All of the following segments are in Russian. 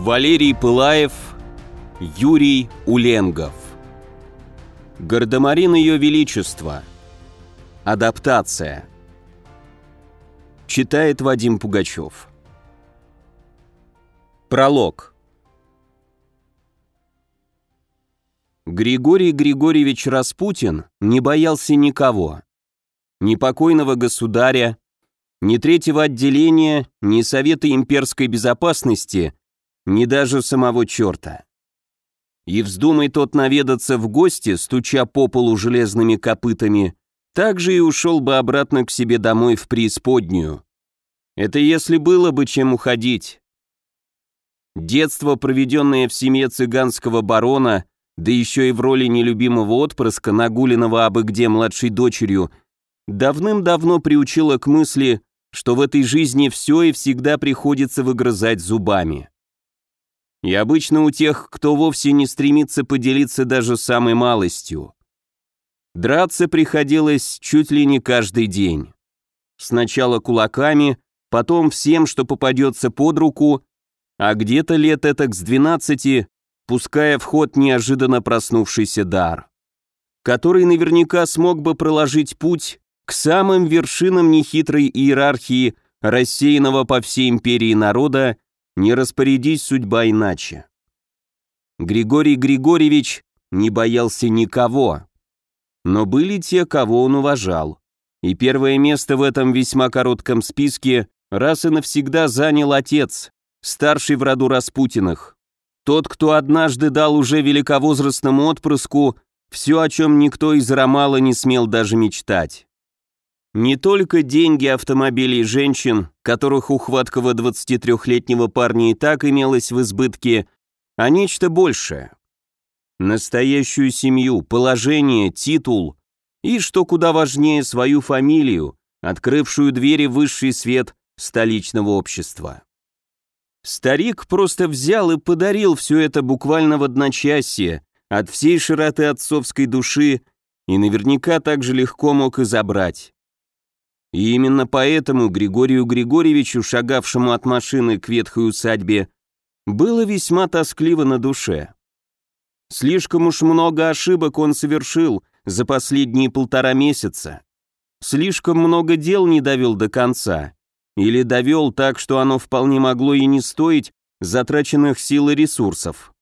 Валерий Пылаев, Юрий Уленгов. Гардемарин Ее Величества. Адаптация. Читает Вадим Пугачев. Пролог. Григорий Григорьевич Распутин не боялся никого. Ни покойного государя, ни третьего отделения, ни Совета имперской безопасности, ни даже самого черта. И вздумай тот наведаться в гости, стуча по полу железными копытами, так же и ушел бы обратно к себе домой в преисподнюю. Это если было бы чем уходить. Детство, проведенное в семье цыганского барона, да еще и в роли нелюбимого отпрыска, нагуленного абы где младшей дочерью, давным-давно приучило к мысли, что в этой жизни все и всегда приходится выгрызать зубами. И обычно у тех, кто вовсе не стремится поделиться даже самой малостью. Драться приходилось чуть ли не каждый день. Сначала кулаками, потом всем, что попадется под руку, а где-то лет этак с двенадцати, пуская в ход неожиданно проснувшийся дар, который наверняка смог бы проложить путь к самым вершинам нехитрой иерархии рассеянного по всей империи народа не распорядись судьба иначе. Григорий Григорьевич не боялся никого, но были те, кого он уважал, и первое место в этом весьма коротком списке раз и навсегда занял отец, старший в роду Распутиных, тот, кто однажды дал уже великовозрастному отпрыску все, о чем никто из Ромала не смел даже мечтать. Не только деньги, автомобили и женщин, которых у хваткого 23-летнего парня и так имелось в избытке, а нечто большее. Настоящую семью, положение, титул и, что куда важнее, свою фамилию, открывшую двери высший свет столичного общества. Старик просто взял и подарил все это буквально в одночасье, от всей широты отцовской души, и наверняка так же легко мог и забрать. И именно поэтому Григорию Григорьевичу, шагавшему от машины к ветхой усадьбе, было весьма тоскливо на душе. Слишком уж много ошибок он совершил за последние полтора месяца. Слишком много дел не довел до конца. Или довел так, что оно вполне могло и не стоить затраченных сил и ресурсов.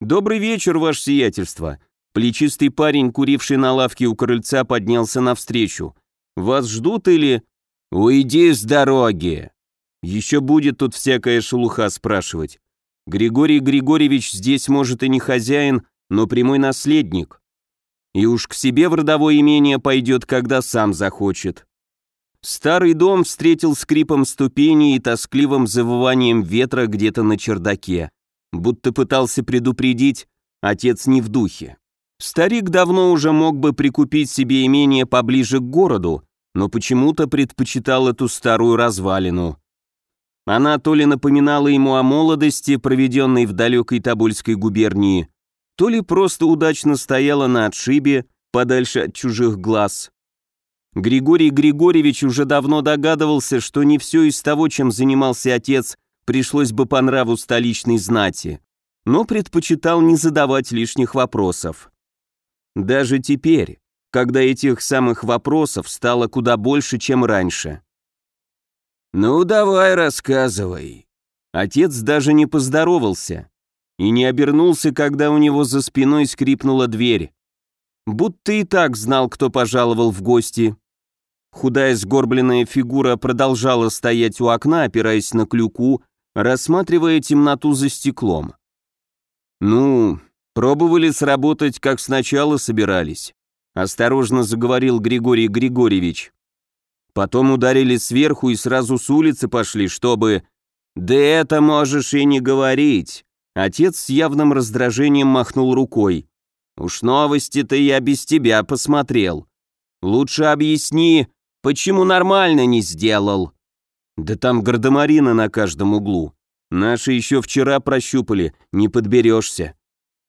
«Добрый вечер, ваше сиятельство!» Плечистый парень, куривший на лавке у крыльца, поднялся навстречу. Вас ждут или... Уйди с дороги. Еще будет тут всякая шелуха спрашивать. Григорий Григорьевич здесь, может, и не хозяин, но прямой наследник. И уж к себе в родовое имение пойдет, когда сам захочет. Старый дом встретил скрипом ступеней и тоскливым завыванием ветра где-то на чердаке. Будто пытался предупредить, отец не в духе. Старик давно уже мог бы прикупить себе имение поближе к городу, но почему-то предпочитал эту старую развалину. Она то ли напоминала ему о молодости, проведенной в далекой Тобольской губернии, то ли просто удачно стояла на отшибе, подальше от чужих глаз. Григорий Григорьевич уже давно догадывался, что не все из того, чем занимался отец, пришлось бы по нраву столичной знати, но предпочитал не задавать лишних вопросов. Даже теперь, когда этих самых вопросов стало куда больше, чем раньше. «Ну, давай рассказывай». Отец даже не поздоровался и не обернулся, когда у него за спиной скрипнула дверь. Будто и так знал, кто пожаловал в гости. Худая сгорбленная фигура продолжала стоять у окна, опираясь на клюку, рассматривая темноту за стеклом. «Ну, Пробовали сработать, как сначала собирались. Осторожно заговорил Григорий Григорьевич. Потом ударили сверху и сразу с улицы пошли, чтобы... Да это можешь и не говорить. Отец с явным раздражением махнул рукой. Уж новости-то я без тебя посмотрел. Лучше объясни, почему нормально не сделал. Да там гардемарины на каждом углу. Наши еще вчера прощупали, не подберешься.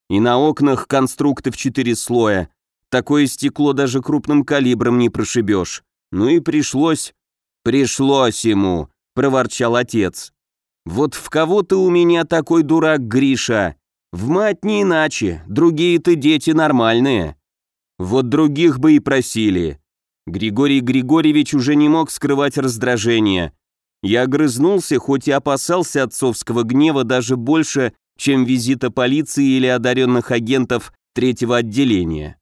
И на окнах конструкты в четыре слоя. Такое стекло даже крупным калибром не прошибешь. Ну и пришлось... Пришлось ему, проворчал отец. Вот в кого ты у меня такой дурак, Гриша? В мать не иначе, другие-то дети нормальные. Вот других бы и просили. Григорий Григорьевич уже не мог скрывать раздражение. Я огрызнулся, хоть и опасался отцовского гнева даже больше, чем визита полиции или одаренных агентов третьего отделения.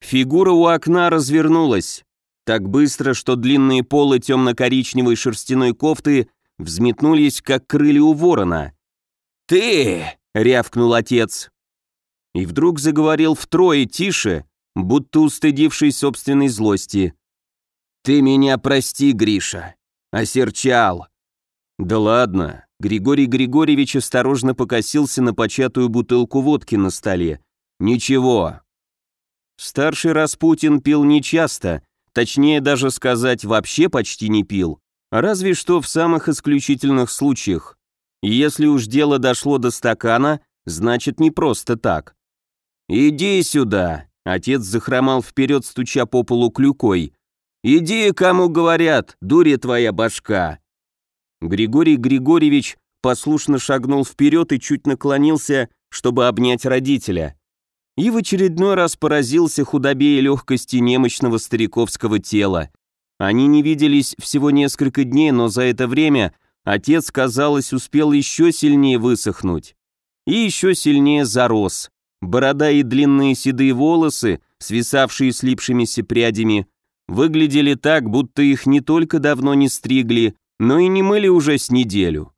Фигура у окна развернулась. Так быстро, что длинные полы темно-коричневой шерстяной кофты взметнулись, как крылья у ворона. «Ты!» — рявкнул отец. И вдруг заговорил втрое тише, будто устыдивший собственной злости. «Ты меня прости, Гриша. Осерчал». «Да ладно». Григорий Григорьевич осторожно покосился на початую бутылку водки на столе. «Ничего». Старший Распутин пил нечасто, точнее даже сказать, вообще почти не пил, разве что в самых исключительных случаях. И если уж дело дошло до стакана, значит не просто так. «Иди сюда», Отец захромал вперед, стуча по полу клюкой. «Иди, кому говорят, дури твоя башка!» Григорий Григорьевич послушно шагнул вперед и чуть наклонился, чтобы обнять родителя. И в очередной раз поразился худобе и легкости немощного стариковского тела. Они не виделись всего несколько дней, но за это время отец, казалось, успел еще сильнее высохнуть. И еще сильнее зарос. Борода и длинные седые волосы, свисавшие слипшимися прядями, выглядели так, будто их не только давно не стригли, но и не мыли уже с неделю.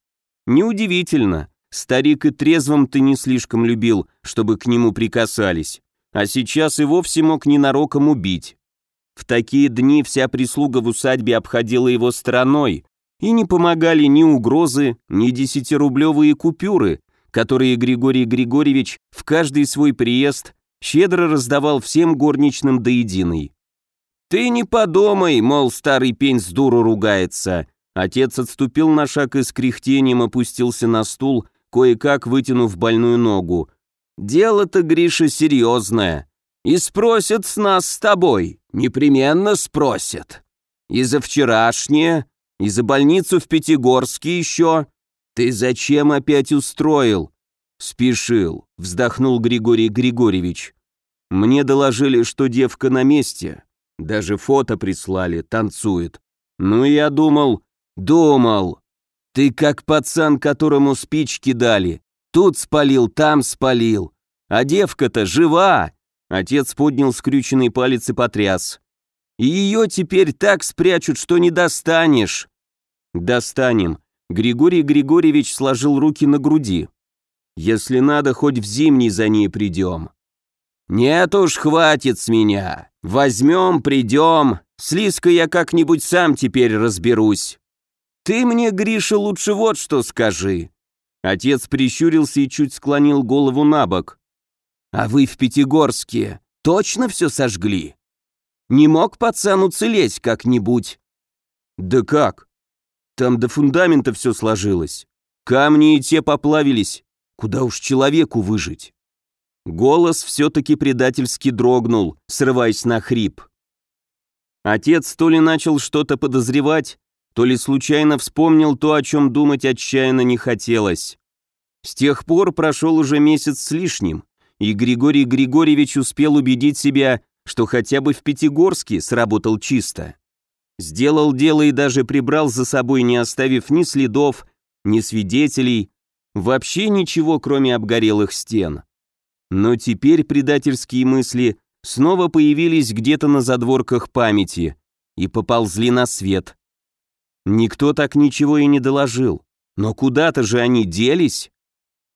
Неудивительно, старик и трезвым ты не слишком любил, чтобы к нему прикасались, а сейчас и вовсе мог ненароком убить. В такие дни вся прислуга в усадьбе обходила его стороной, и не помогали ни угрозы, ни десятирублевые купюры, которые Григорий Григорьевич в каждый свой приезд щедро раздавал всем горничным до единой. «Ты не подумай, мол, старый пень с дуру ругается». Отец отступил на шаг и с кряхтением опустился на стул, кое-как вытянув больную ногу. «Дело-то, Гриша, серьезное. И спросят с нас с тобой. Непременно спросят. И за вчерашнее, и за больницу в Пятигорске еще. «Ты зачем опять устроил?» «Спешил», — вздохнул Григорий Григорьевич. «Мне доложили, что девка на месте. Даже фото прислали, танцует. Ну, я думал, думал. Ты как пацан, которому спички дали. Тут спалил, там спалил. А девка-то жива!» Отец поднял скрюченный палец и потряс. «И ее теперь так спрячут, что не достанешь». «Достанем», Григорий Григорьевич сложил руки на груди. «Если надо, хоть в зимний за ней придем». «Нет уж, хватит с меня. Возьмем, придем. С я как-нибудь сам теперь разберусь. Ты мне, Гриша, лучше вот что скажи». Отец прищурился и чуть склонил голову на бок. «А вы в Пятигорске точно все сожгли? Не мог пацан уцелеть как-нибудь?» «Да как? Там до фундамента все сложилось. Камни и те поплавились. Куда уж человеку выжить? Голос все-таки предательски дрогнул, срываясь на хрип. Отец то ли начал что-то подозревать, то ли случайно вспомнил то, о чем думать отчаянно не хотелось. С тех пор прошел уже месяц с лишним, и Григорий Григорьевич успел убедить себя, что хотя бы в Пятигорске сработал чисто. Сделал дело и даже прибрал за собой, не оставив ни следов, ни свидетелей, вообще ничего, кроме обгорелых стен. Но теперь предательские мысли снова появились где-то на задворках памяти и поползли на свет. Никто так ничего и не доложил. Но куда-то же они делись.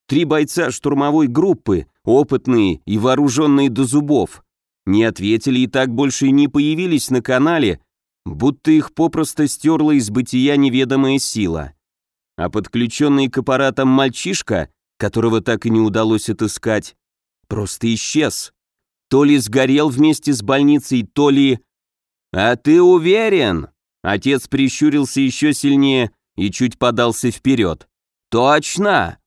Три бойца штурмовой группы, опытные и вооруженные до зубов, не ответили и так больше и не появились на канале, будто их попросто стерла из бытия неведомая сила. А подключенный к аппаратам мальчишка, которого так и не удалось отыскать, просто исчез. То ли сгорел вместе с больницей, то ли... «А ты уверен?» Отец прищурился еще сильнее и чуть подался вперед. «Точно?»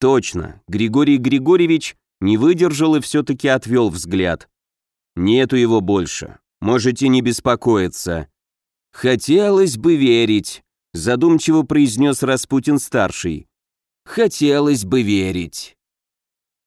«Точно». Григорий Григорьевич не выдержал и все-таки отвел взгляд. «Нету его больше. Можете не беспокоиться. «Хотелось бы верить», — задумчиво произнес Распутин-старший. «Хотелось бы верить».